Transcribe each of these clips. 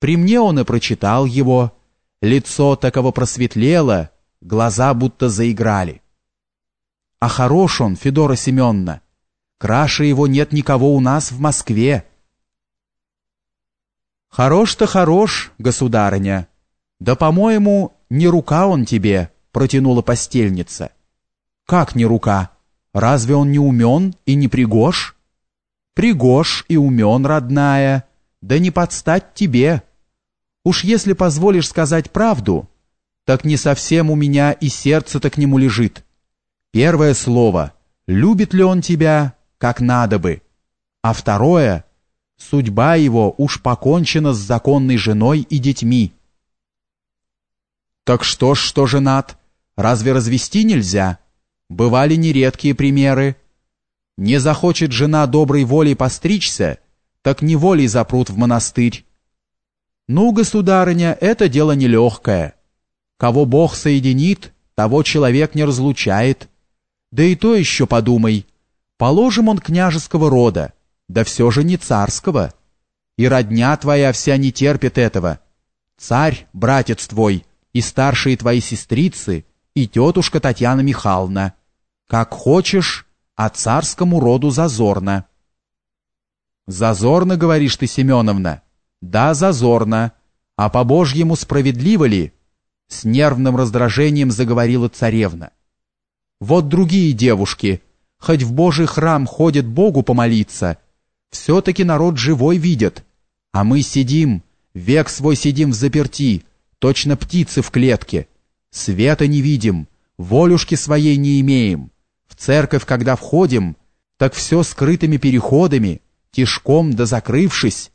При мне он и прочитал его. Лицо таково просветлело, глаза будто заиграли. А хорош он, Федора Семеновна. Краше его нет никого у нас в Москве. Хорош-то хорош, государыня. Да, по-моему, не рука он тебе, протянула постельница. Как не рука? Разве он не умен и не пригож? Пригож и умен, родная, да не подстать тебе. Уж если позволишь сказать правду, так не совсем у меня и сердце-то к нему лежит. Первое слово — любит ли он тебя, как надо бы, а второе — судьба его уж покончена с законной женой и детьми. Так что ж, что женат, разве развести нельзя? Бывали нередкие примеры. Не захочет жена доброй волей постричься, так неволей запрут в монастырь. Ну, государыня, это дело нелегкое. Кого Бог соединит, того человек не разлучает. Да и то еще подумай. Положим, он княжеского рода, да все же не царского. И родня твоя вся не терпит этого. Царь, братец твой, и старшие твои сестрицы, и тетушка Татьяна Михайловна. Как хочешь, а царскому роду зазорно. Зазорно, говоришь ты, Семеновна? Да, зазорно. А по-божьему справедливо ли? С нервным раздражением заговорила царевна. Вот другие девушки, хоть в божий храм ходят Богу помолиться, все-таки народ живой видят, а мы сидим, век свой сидим в заперти, точно птицы в клетке, света не видим, волюшки своей не имеем, в церковь, когда входим, так все скрытыми переходами, тишком да закрывшись,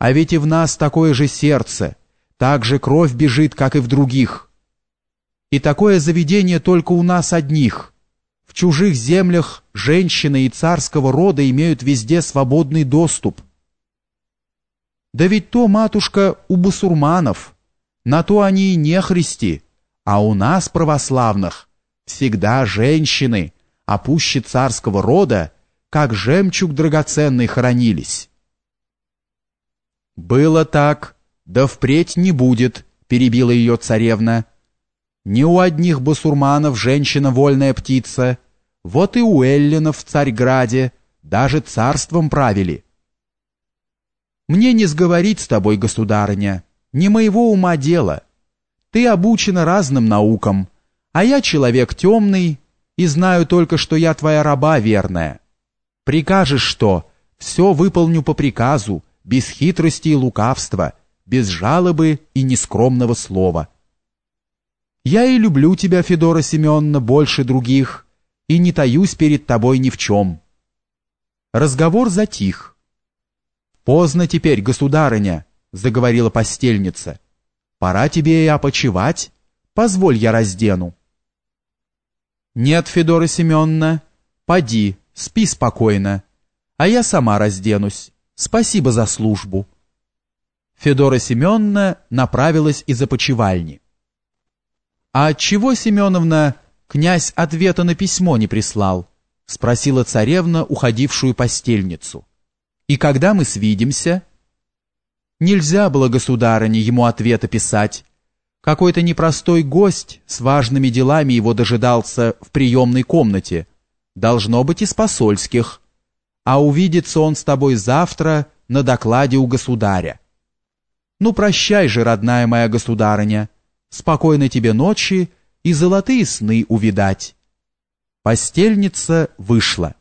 а ведь и в нас такое же сердце, так же кровь бежит, как и в других. И такое заведение только у нас одних. В чужих землях женщины и царского рода имеют везде свободный доступ. Да ведь то, матушка, у басурманов, на то они и не христи, а у нас, православных, всегда женщины, а пуще царского рода, как жемчуг драгоценный хранились. «Было так, да впредь не будет», — перебила ее царевна. «Не у одних басурманов женщина вольная птица, вот и у эллинов в Царьграде даже царством правили». «Мне не сговорить с тобой, государыня, не моего ума дело. Ты обучена разным наукам, а я человек темный и знаю только, что я твоя раба верная. Прикажешь что, все выполню по приказу, без хитрости и лукавства, без жалобы и нескромного слова. Я и люблю тебя, Федора Семеновна, больше других, и не таюсь перед тобой ни в чем. Разговор затих. «Поздно теперь, государыня», — заговорила постельница. «Пора тебе и опочивать. Позволь, я раздену». «Нет, Федора Семеновна, поди, спи спокойно, а я сама разденусь». Спасибо за службу. Федора Семеновна направилась из опочивальни. А отчего, Семеновна, князь ответа на письмо не прислал? Спросила царевна уходившую постельницу. И когда мы свидимся? Нельзя было, государыне, ему ответа писать. Какой-то непростой гость с важными делами его дожидался в приемной комнате. Должно быть из посольских а увидится он с тобой завтра на докладе у государя. Ну, прощай же, родная моя государыня, спокойной тебе ночи и золотые сны увидать. Постельница вышла.